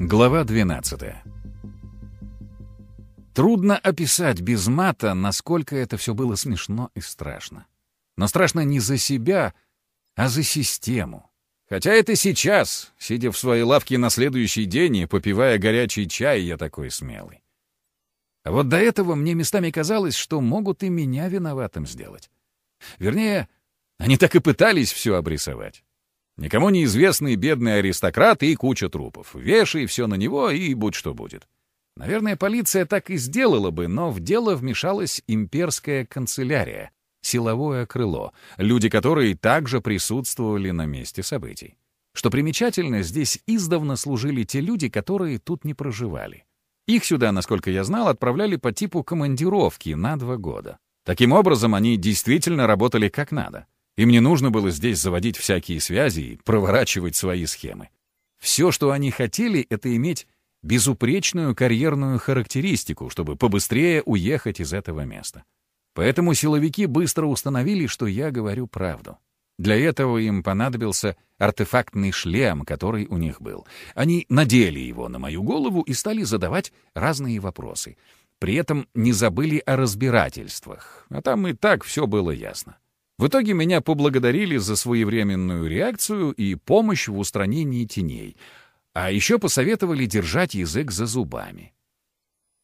Глава 12 Трудно описать без мата, насколько это все было смешно и страшно. Но страшно не за себя, а за систему. Хотя это сейчас, сидя в своей лавке на следующий день и попивая горячий чай, я такой смелый. А вот до этого мне местами казалось, что могут и меня виноватым сделать. Вернее, они так и пытались все обрисовать. Никому неизвестный бедный аристократ и куча трупов. Вешай все на него и будь что будет. Наверное, полиция так и сделала бы, но в дело вмешалась имперская канцелярия, силовое крыло, люди которые также присутствовали на месте событий. Что примечательно, здесь издавна служили те люди, которые тут не проживали. Их сюда, насколько я знал, отправляли по типу командировки на два года. Таким образом, они действительно работали как надо. Им не нужно было здесь заводить всякие связи и проворачивать свои схемы. Все, что они хотели, это иметь безупречную карьерную характеристику, чтобы побыстрее уехать из этого места. Поэтому силовики быстро установили, что я говорю правду. Для этого им понадобился артефактный шлем, который у них был. Они надели его на мою голову и стали задавать разные вопросы. При этом не забыли о разбирательствах, а там и так все было ясно. В итоге меня поблагодарили за своевременную реакцию и помощь в устранении теней, а еще посоветовали держать язык за зубами.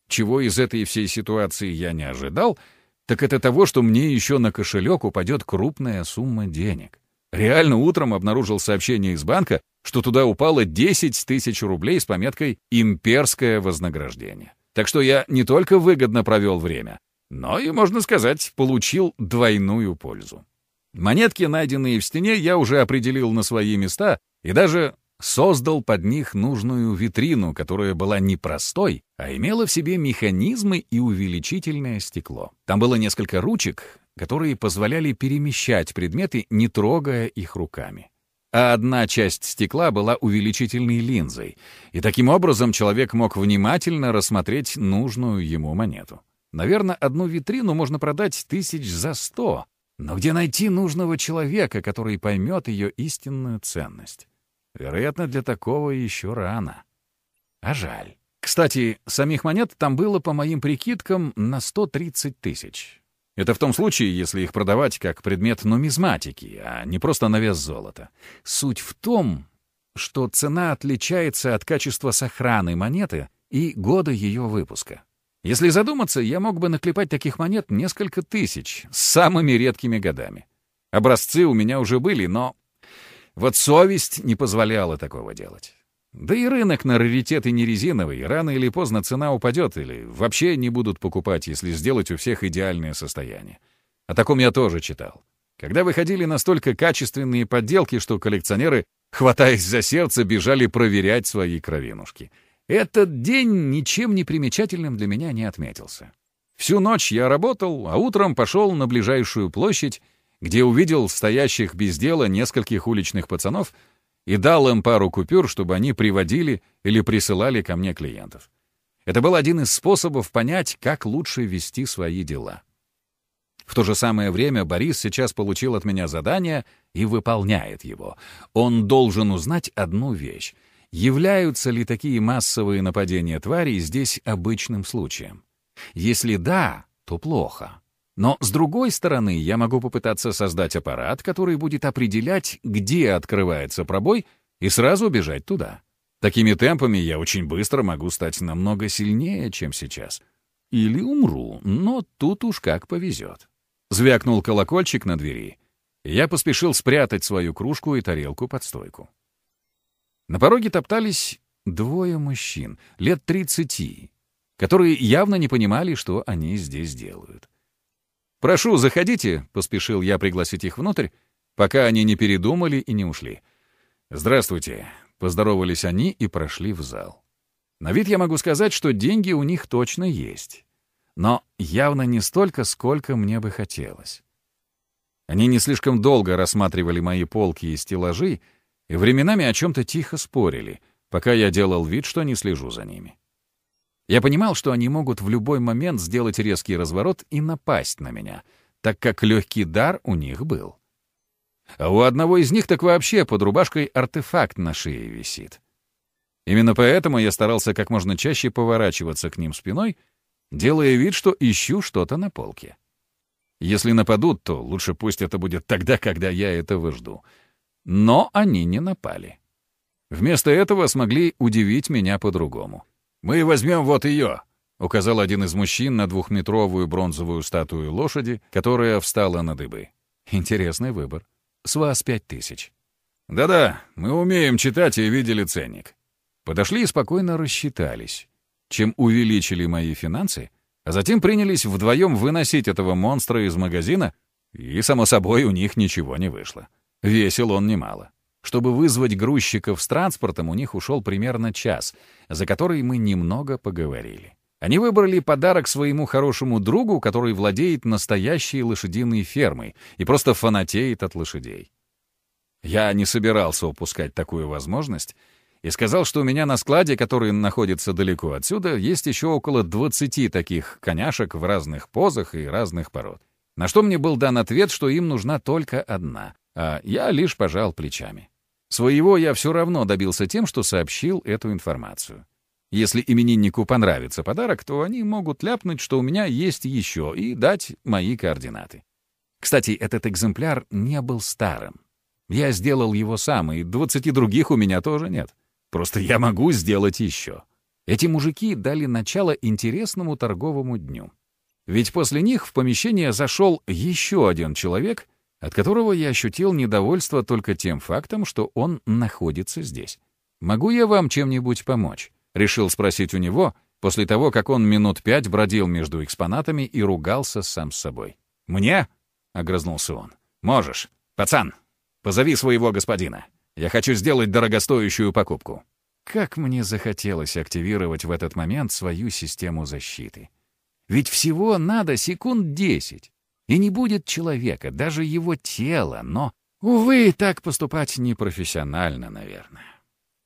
Чего из этой всей ситуации я не ожидал, так это того, что мне еще на кошелек упадет крупная сумма денег. Реально утром обнаружил сообщение из банка, что туда упало 10 тысяч рублей с пометкой «Имперское вознаграждение». Так что я не только выгодно провел время, но и, можно сказать, получил двойную пользу. Монетки, найденные в стене, я уже определил на свои места и даже создал под них нужную витрину, которая была не простой, а имела в себе механизмы и увеличительное стекло. Там было несколько ручек, которые позволяли перемещать предметы, не трогая их руками. А одна часть стекла была увеличительной линзой, и таким образом человек мог внимательно рассмотреть нужную ему монету. Наверное, одну витрину можно продать тысяч за сто, но где найти нужного человека, который поймет ее истинную ценность? Вероятно, для такого еще рано. А жаль. Кстати, самих монет там было, по моим прикидкам, на 130 тысяч. Это в том случае, если их продавать как предмет нумизматики, а не просто на вес золота. Суть в том, что цена отличается от качества сохраны монеты и года ее выпуска. Если задуматься, я мог бы наклепать таких монет несколько тысяч с самыми редкими годами. Образцы у меня уже были, но вот совесть не позволяла такого делать. Да и рынок на раритеты не резиновый, рано или поздно цена упадет или вообще не будут покупать, если сделать у всех идеальное состояние. О таком я тоже читал. Когда выходили настолько качественные подделки, что коллекционеры, хватаясь за сердце, бежали проверять свои кровинушки — этот день ничем не примечательным для меня не отметился. Всю ночь я работал, а утром пошел на ближайшую площадь, где увидел стоящих без дела нескольких уличных пацанов и дал им пару купюр, чтобы они приводили или присылали ко мне клиентов. Это был один из способов понять, как лучше вести свои дела. В то же самое время Борис сейчас получил от меня задание и выполняет его. Он должен узнать одну вещь — Являются ли такие массовые нападения тварей здесь обычным случаем? Если да, то плохо. Но с другой стороны, я могу попытаться создать аппарат, который будет определять, где открывается пробой, и сразу бежать туда. Такими темпами я очень быстро могу стать намного сильнее, чем сейчас. Или умру, но тут уж как повезет. Звякнул колокольчик на двери. Я поспешил спрятать свою кружку и тарелку под стойку. На пороге топтались двое мужчин, лет тридцати, которые явно не понимали, что они здесь делают. «Прошу, заходите», — поспешил я пригласить их внутрь, пока они не передумали и не ушли. «Здравствуйте», — поздоровались они и прошли в зал. На вид я могу сказать, что деньги у них точно есть. Но явно не столько, сколько мне бы хотелось. Они не слишком долго рассматривали мои полки и стеллажи, и временами о чем-то тихо спорили, пока я делал вид, что не слежу за ними. Я понимал, что они могут в любой момент сделать резкий разворот и напасть на меня, так как легкий дар у них был. А у одного из них так вообще под рубашкой артефакт на шее висит. Именно поэтому я старался как можно чаще поворачиваться к ним спиной, делая вид, что ищу что-то на полке. Если нападут, то лучше пусть это будет тогда, когда я этого жду. Но они не напали. Вместо этого смогли удивить меня по-другому. «Мы возьмем вот ее», — указал один из мужчин на двухметровую бронзовую статую лошади, которая встала на дыбы. Интересный выбор. С вас пять тысяч. «Да-да, мы умеем читать и видели ценник». Подошли и спокойно рассчитались, чем увеличили мои финансы, а затем принялись вдвоем выносить этого монстра из магазина, и, само собой, у них ничего не вышло. Весил он немало. Чтобы вызвать грузчиков с транспортом, у них ушел примерно час, за который мы немного поговорили. Они выбрали подарок своему хорошему другу, который владеет настоящей лошадиной фермой и просто фанатеет от лошадей. Я не собирался упускать такую возможность и сказал, что у меня на складе, который находится далеко отсюда, есть еще около 20 таких коняшек в разных позах и разных пород. На что мне был дан ответ, что им нужна только одна, а я лишь пожал плечами. Своего я все равно добился тем, что сообщил эту информацию. Если имениннику понравится подарок, то они могут ляпнуть, что у меня есть еще, и дать мои координаты. Кстати, этот экземпляр не был старым. Я сделал его сам, и двадцати других у меня тоже нет. Просто я могу сделать еще. Эти мужики дали начало интересному торговому дню. Ведь после них в помещение зашел еще один человек, от которого я ощутил недовольство только тем фактом, что он находится здесь. «Могу я вам чем-нибудь помочь?» — решил спросить у него, после того, как он минут пять бродил между экспонатами и ругался сам с собой. «Мне?» — огрызнулся он. «Можешь. Пацан, Позови своего господина. Я хочу сделать дорогостоящую покупку». Как мне захотелось активировать в этот момент свою систему защиты. Ведь всего надо секунд десять, и не будет человека, даже его тела, но, увы, так поступать непрофессионально, наверное.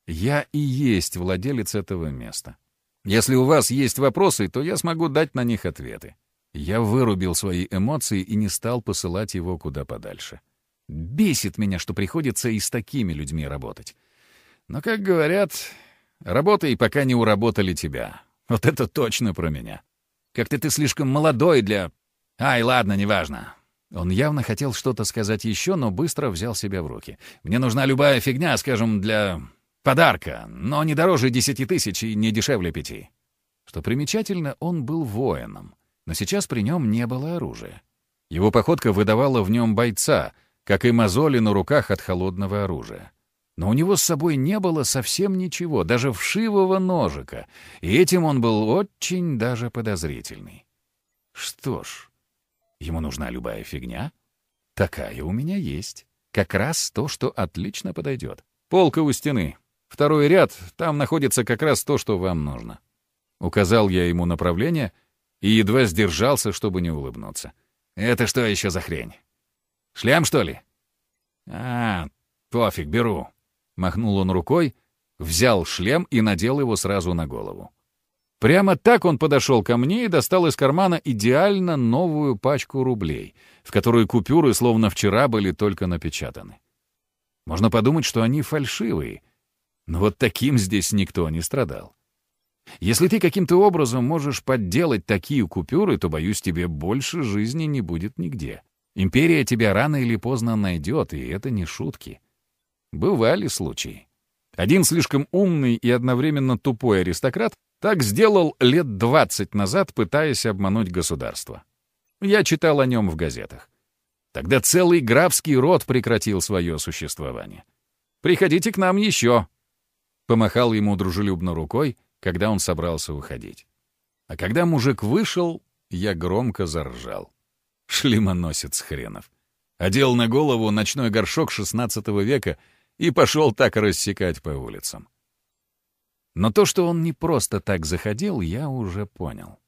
Я и есть владелец этого места. Если у вас есть вопросы, то я смогу дать на них ответы. Я вырубил свои эмоции и не стал посылать его куда подальше. Бесит меня, что приходится и с такими людьми работать. Но, как говорят, работай, пока не уработали тебя. Вот это точно про меня. Как-то ты слишком молодой для... Ай, ладно, неважно. Он явно хотел что-то сказать еще, но быстро взял себя в руки. Мне нужна любая фигня, скажем, для подарка, но не дороже десяти тысяч и не дешевле пяти. Что примечательно, он был воином, но сейчас при нем не было оружия. Его походка выдавала в нем бойца — как и мозоли на руках от холодного оружия. Но у него с собой не было совсем ничего, даже вшивого ножика, и этим он был очень даже подозрительный. Что ж, ему нужна любая фигня? Такая у меня есть. Как раз то, что отлично подойдет. Полка у стены. Второй ряд, там находится как раз то, что вам нужно. Указал я ему направление и едва сдержался, чтобы не улыбнуться. «Это что еще за хрень? Шлем, что ли?» «А, пофиг, беру». Махнул он рукой, взял шлем и надел его сразу на голову. Прямо так он подошел ко мне и достал из кармана идеально новую пачку рублей, в которую купюры словно вчера были только напечатаны. Можно подумать, что они фальшивые, но вот таким здесь никто не страдал. Если ты каким-то образом можешь подделать такие купюры, то, боюсь, тебе больше жизни не будет нигде. Империя тебя рано или поздно найдет, и это не шутки. Бывали случаи. Один слишком умный и одновременно тупой аристократ так сделал лет двадцать назад, пытаясь обмануть государство. Я читал о нем в газетах. Тогда целый графский род прекратил свое существование. «Приходите к нам еще!» Помахал ему дружелюбно рукой, когда он собрался уходить. А когда мужик вышел, я громко заржал. Шлемоносец хренов. Одел на голову ночной горшок XVI века и пошел так рассекать по улицам. Но то, что он не просто так заходил, я уже понял.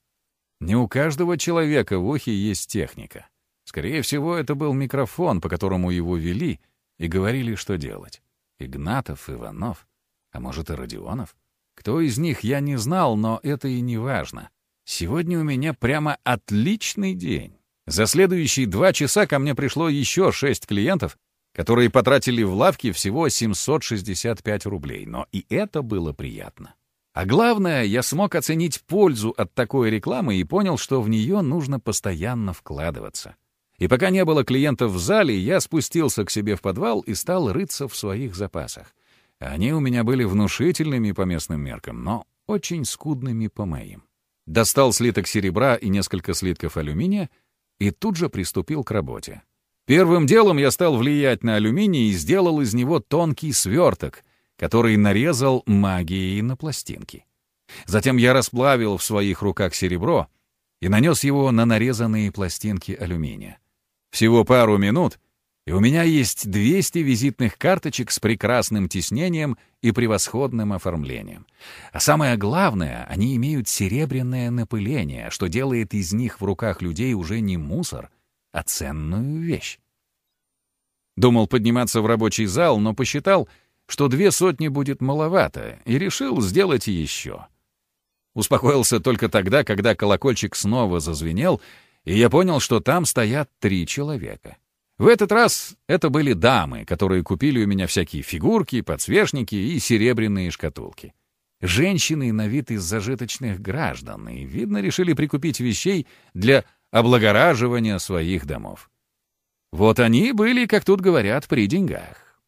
Не у каждого человека в ухе есть техника. Скорее всего, это был микрофон, по которому его вели и говорили, что делать. Игнатов, Иванов, а может и Родионов. Кто из них, я не знал, но это и не важно. Сегодня у меня прямо отличный день. За следующие два часа ко мне пришло еще шесть клиентов, которые потратили в лавке всего 765 рублей, но и это было приятно. А главное, я смог оценить пользу от такой рекламы и понял, что в нее нужно постоянно вкладываться. И пока не было клиентов в зале, я спустился к себе в подвал и стал рыться в своих запасах. Они у меня были внушительными по местным меркам, но очень скудными по моим. Достал слиток серебра и несколько слитков алюминия и тут же приступил к работе. Первым делом я стал влиять на алюминий и сделал из него тонкий сверток, который нарезал магией на пластинки. Затем я расплавил в своих руках серебро и нанес его на нарезанные пластинки алюминия. Всего пару минут, и у меня есть 200 визитных карточек с прекрасным тиснением и превосходным оформлением. А самое главное, они имеют серебряное напыление, что делает из них в руках людей уже не мусор, а ценную вещь. Думал подниматься в рабочий зал, но посчитал, что две сотни будет маловато, и решил сделать еще. Успокоился только тогда, когда колокольчик снова зазвенел, и я понял, что там стоят три человека. В этот раз это были дамы, которые купили у меня всякие фигурки, подсвечники и серебряные шкатулки. Женщины на вид из зажиточных граждан, и, видно, решили прикупить вещей для облагораживания своих домов. Вот они были, как тут говорят, при деньгах.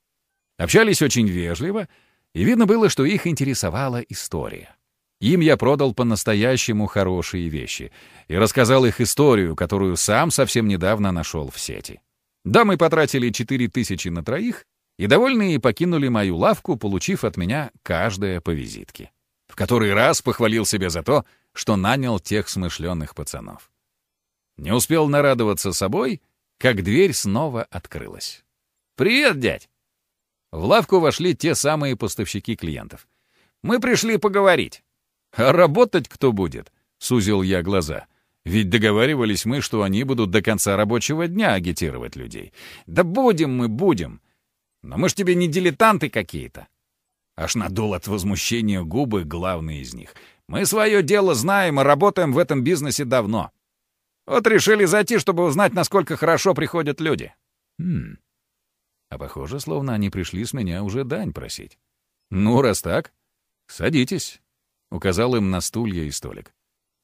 Общались очень вежливо, и видно было, что их интересовала история. Им я продал по-настоящему хорошие вещи и рассказал их историю, которую сам совсем недавно нашел в сети. Дамы потратили четыре тысячи на троих, и довольные покинули мою лавку, получив от меня каждое по визитке. В который раз похвалил себя за то, что нанял тех смышленых пацанов. Не успел нарадоваться собой, как дверь снова открылась. «Привет, дядь!» В лавку вошли те самые поставщики клиентов. «Мы пришли поговорить». «А работать кто будет?» — сузил я глаза — ведь договаривались мы, что они будут до конца рабочего дня агитировать людей. Да будем мы, будем. Но мы ж тебе не дилетанты какие-то. Аж надул от возмущения губы главный из них. Мы свое дело знаем и работаем в этом бизнесе давно. Вот решили зайти, чтобы узнать, насколько хорошо приходят люди. Хм. А похоже, словно они пришли с меня уже дань просить. Ну, раз так, садитесь. Указал им на стулья и столик.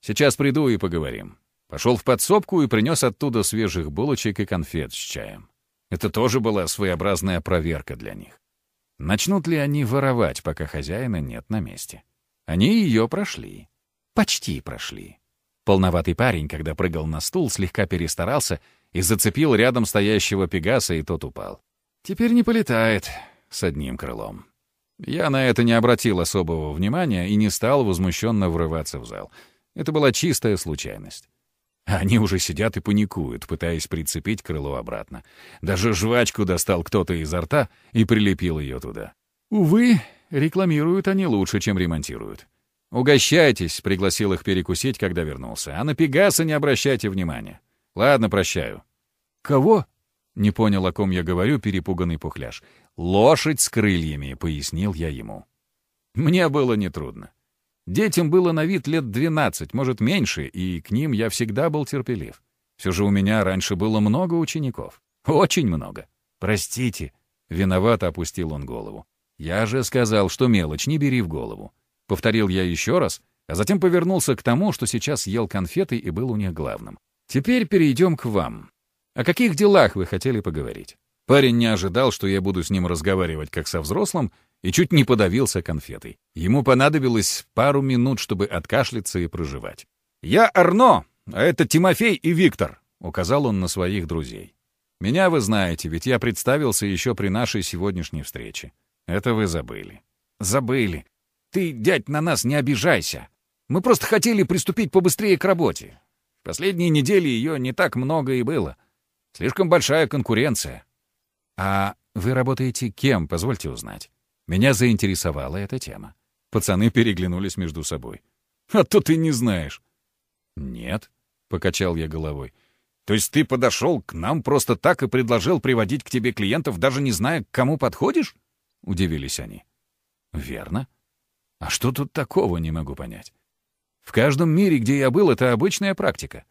Сейчас приду и поговорим. Пошел в подсобку и принес оттуда свежих булочек и конфет с чаем. Это тоже была своеобразная проверка для них. Начнут ли они воровать, пока хозяина нет на месте? Они ее прошли. Почти прошли. Полноватый парень, когда прыгал на стул, слегка перестарался и зацепил рядом стоящего Пегаса, и тот упал. Теперь не полетает с одним крылом. Я на это не обратил особого внимания и не стал возмущенно врываться в зал — это была чистая случайность. Они уже сидят и паникуют, пытаясь прицепить крыло обратно. Даже жвачку достал кто-то изо рта и прилепил ее туда. Увы, рекламируют они лучше, чем ремонтируют. «Угощайтесь», — пригласил их перекусить, когда вернулся. «А на Пегаса не обращайте внимания. Ладно, прощаю». «Кого?» — не понял, о ком я говорю, перепуганный пухляш. «Лошадь с крыльями», — пояснил я ему. Мне было нетрудно. Детям было на вид лет 12, может, меньше, и к ним я всегда был терпелив. Все же у меня раньше было много учеников. Очень много. Простите. Виновато опустил он голову. Я же сказал, что мелочь не бери в голову. Повторил я еще раз, а затем повернулся к тому, что сейчас ел конфеты и был у них главным. Теперь перейдем к вам. О каких делах вы хотели поговорить? Парень не ожидал, что я буду с ним разговаривать как со взрослым, и чуть не подавился конфетой. Ему понадобилось пару минут, чтобы откашляться и проживать. «Я Арно, а это Тимофей и Виктор», — указал он на своих друзей. «Меня вы знаете, ведь я представился еще при нашей сегодняшней встрече. Это вы забыли». «Забыли. Ты, дядь, на нас не обижайся. Мы просто хотели приступить побыстрее к работе. В последние недели ее не так много и было. Слишком большая конкуренция». «А вы работаете кем, позвольте узнать?» Меня заинтересовала эта тема. Пацаны переглянулись между собой. «А то ты не знаешь». «Нет», — покачал я головой. «То есть ты подошел к нам просто так и предложил приводить к тебе клиентов, даже не зная, к кому подходишь?» — удивились они. «Верно. А что тут такого, не могу понять. В каждом мире, где я был, это обычная практика.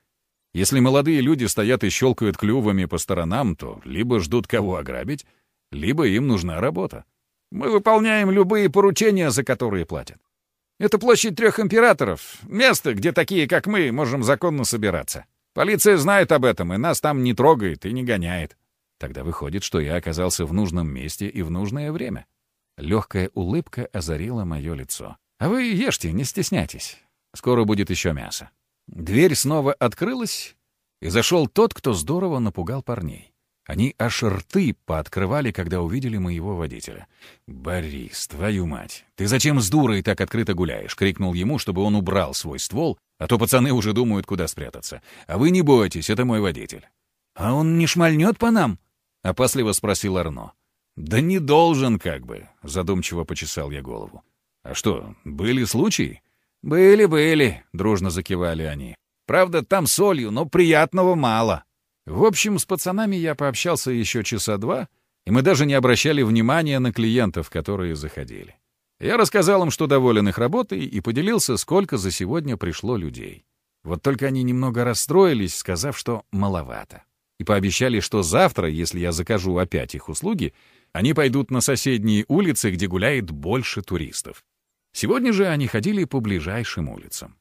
Если молодые люди стоят и щелкают клювами по сторонам, то либо ждут кого ограбить, либо им нужна работа. Мы выполняем любые поручения, за которые платят. Это площадь трех императоров, место, где такие, как мы, можем законно собираться. Полиция знает об этом, и нас там не трогает и не гоняет. Тогда выходит, что я оказался в нужном месте и в нужное время. Легкая улыбка озарила мое лицо. А вы ешьте, не стесняйтесь. Скоро будет еще мясо. Дверь снова открылась, и зашел тот, кто здорово напугал парней. Они аж рты пооткрывали, когда увидели моего водителя. «Борис, твою мать! Ты зачем с дурой так открыто гуляешь?» — крикнул ему, чтобы он убрал свой ствол, а то пацаны уже думают, куда спрятаться. «А вы не бойтесь, это мой водитель». «А он не шмальнет по нам?» — опасливо спросил Арно. «Да не должен, как бы», — задумчиво почесал я голову. «А что, были случаи?» «Были, были», — дружно закивали они. «Правда, там солью, но приятного мало». В общем, с пацанами я пообщался еще часа два, и мы даже не обращали внимания на клиентов, которые заходили. Я рассказал им, что доволен их работой, и поделился, сколько за сегодня пришло людей. Вот только они немного расстроились, сказав, что маловато. И пообещали, что завтра, если я закажу опять их услуги, они пойдут на соседние улицы, где гуляет больше туристов. Сегодня же они ходили по ближайшим улицам.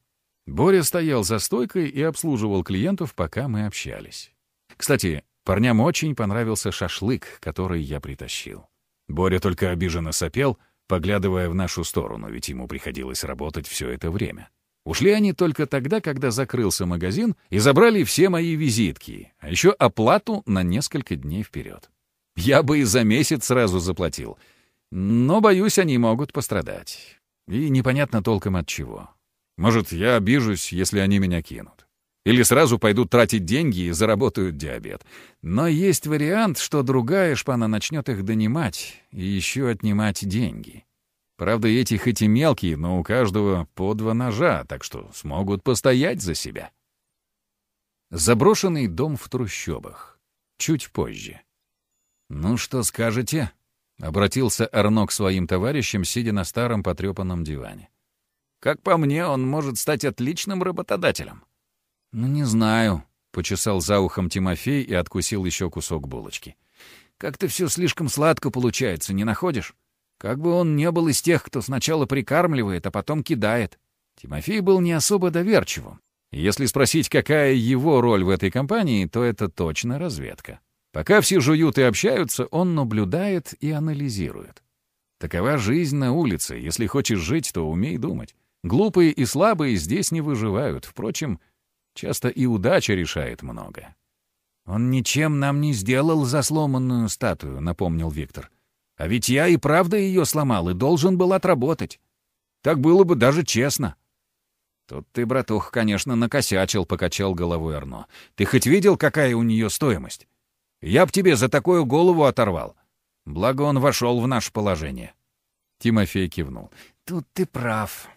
Боря стоял за стойкой и обслуживал клиентов, пока мы общались. Кстати, парням очень понравился шашлык, который я притащил. Боря только обиженно сопел, поглядывая в нашу сторону, ведь ему приходилось работать все это время. Ушли они только тогда, когда закрылся магазин, и забрали все мои визитки, а еще оплату на несколько дней вперед. Я бы и за месяц сразу заплатил, но, боюсь, они могут пострадать. И непонятно толком от чего. Может, я обижусь, если они меня кинут. Или сразу пойдут тратить деньги и заработают диабет. Но есть вариант, что другая шпана начнет их донимать и еще отнимать деньги. Правда, эти хоть и мелкие, но у каждого по два ножа, так что смогут постоять за себя. Заброшенный дом в трущобах. Чуть позже. «Ну что скажете?» — обратился Арно к своим товарищам, сидя на старом потрепанном диване. «Как по мне, он может стать отличным работодателем». «Ну, не знаю», — почесал за ухом Тимофей и откусил еще кусок булочки. «Как-то все слишком сладко получается, не находишь? Как бы он не был из тех, кто сначала прикармливает, а потом кидает». Тимофей был не особо доверчивым. Если спросить, какая его роль в этой компании, то это точно разведка. Пока все жуют и общаются, он наблюдает и анализирует. Такова жизнь на улице. Если хочешь жить, то умей думать. Глупые и слабые здесь не выживают. Впрочем, Часто и удача решает много. «Он ничем нам не сделал за сломанную статую», — напомнил Виктор. «А ведь я и правда ее сломал и должен был отработать. Так было бы даже честно». «Тут ты, братух, конечно, накосячил», — покачал головой Арно. «Ты хоть видел, какая у нее стоимость? Я б тебе за такую голову оторвал. Благо он вошел в наше положение». Тимофей кивнул. «Тут ты прав.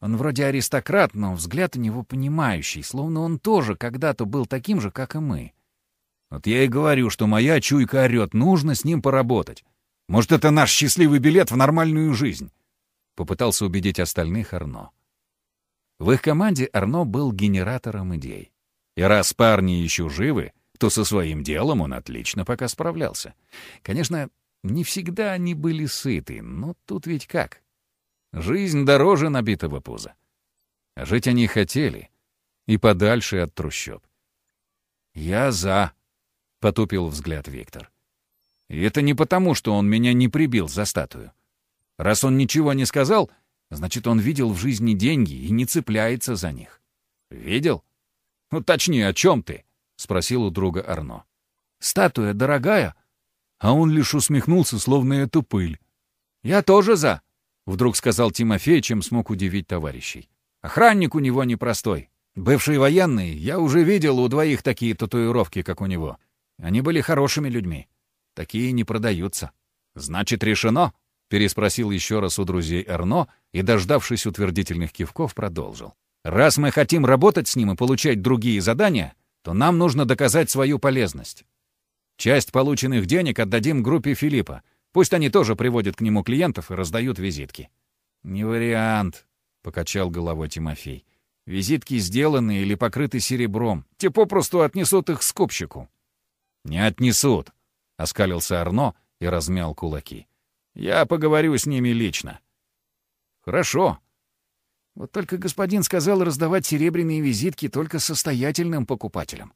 Он вроде аристократ, но взгляд у него понимающий, словно он тоже когда-то был таким же, как и мы. Вот я и говорю, что моя чуйка орёт, нужно с ним поработать. Может, это наш счастливый билет в нормальную жизнь?» Попытался убедить остальных Арно. В их команде Арно был генератором идей. И раз парни еще живы, то со своим делом он отлично пока справлялся. Конечно, не всегда они были сыты, но тут ведь как? Жизнь дороже набитого пуза. Жить они хотели, и подальше от трущоб. «Я за», — потупил взгляд Виктор. «И это не потому, что он меня не прибил за статую. Раз он ничего не сказал, значит, он видел в жизни деньги и не цепляется за них. Видел? Ну, точнее, о чем ты?» — спросил у друга Арно. «Статуя дорогая?» А он лишь усмехнулся, словно это пыль. «Я тоже за», Вдруг сказал Тимофей, чем смог удивить товарищей. Охранник у него непростой. Бывший военный, я уже видел у двоих такие татуировки, как у него. Они были хорошими людьми. Такие не продаются. Значит, решено? Переспросил еще раз у друзей Арно и, дождавшись утвердительных кивков, продолжил. Раз мы хотим работать с ним и получать другие задания, то нам нужно доказать свою полезность. Часть полученных денег отдадим группе Филиппа, Пусть они тоже приводят к нему клиентов и раздают визитки». «Не вариант», — покачал головой Тимофей. «Визитки сделаны или покрыты серебром. Те попросту отнесут их скупщику». «Не отнесут», — оскалился Арно и размял кулаки. «Я поговорю с ними лично». «Хорошо. Вот только господин сказал раздавать серебряные визитки только состоятельным покупателям.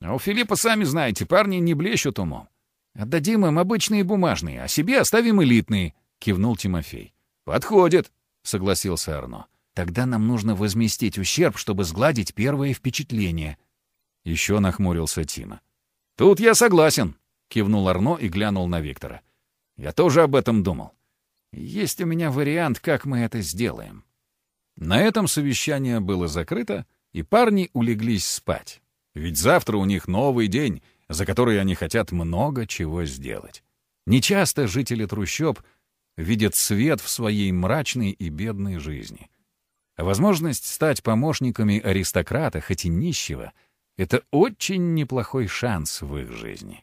А у Филиппа, сами знаете, парни не блещут умом. Отдадим им обычные бумажные, а себе оставим элитные», — кивнул Тимофей. «Подходит», — согласился Арно. «Тогда нам нужно возместить ущерб, чтобы сгладить первое впечатление». Еще нахмурился Тима. «Тут я согласен», — кивнул Арно и глянул на Виктора. «Я тоже об этом думал. Есть у меня вариант, как мы это сделаем». На этом совещание было закрыто, и парни улеглись спать. Ведь завтра у них новый день, за который они хотят много чего сделать. Нечасто жители трущоб видят свет в своей мрачной и бедной жизни. Возможность стать помощниками аристократа, хоть и нищего, — это очень неплохой шанс в их жизни.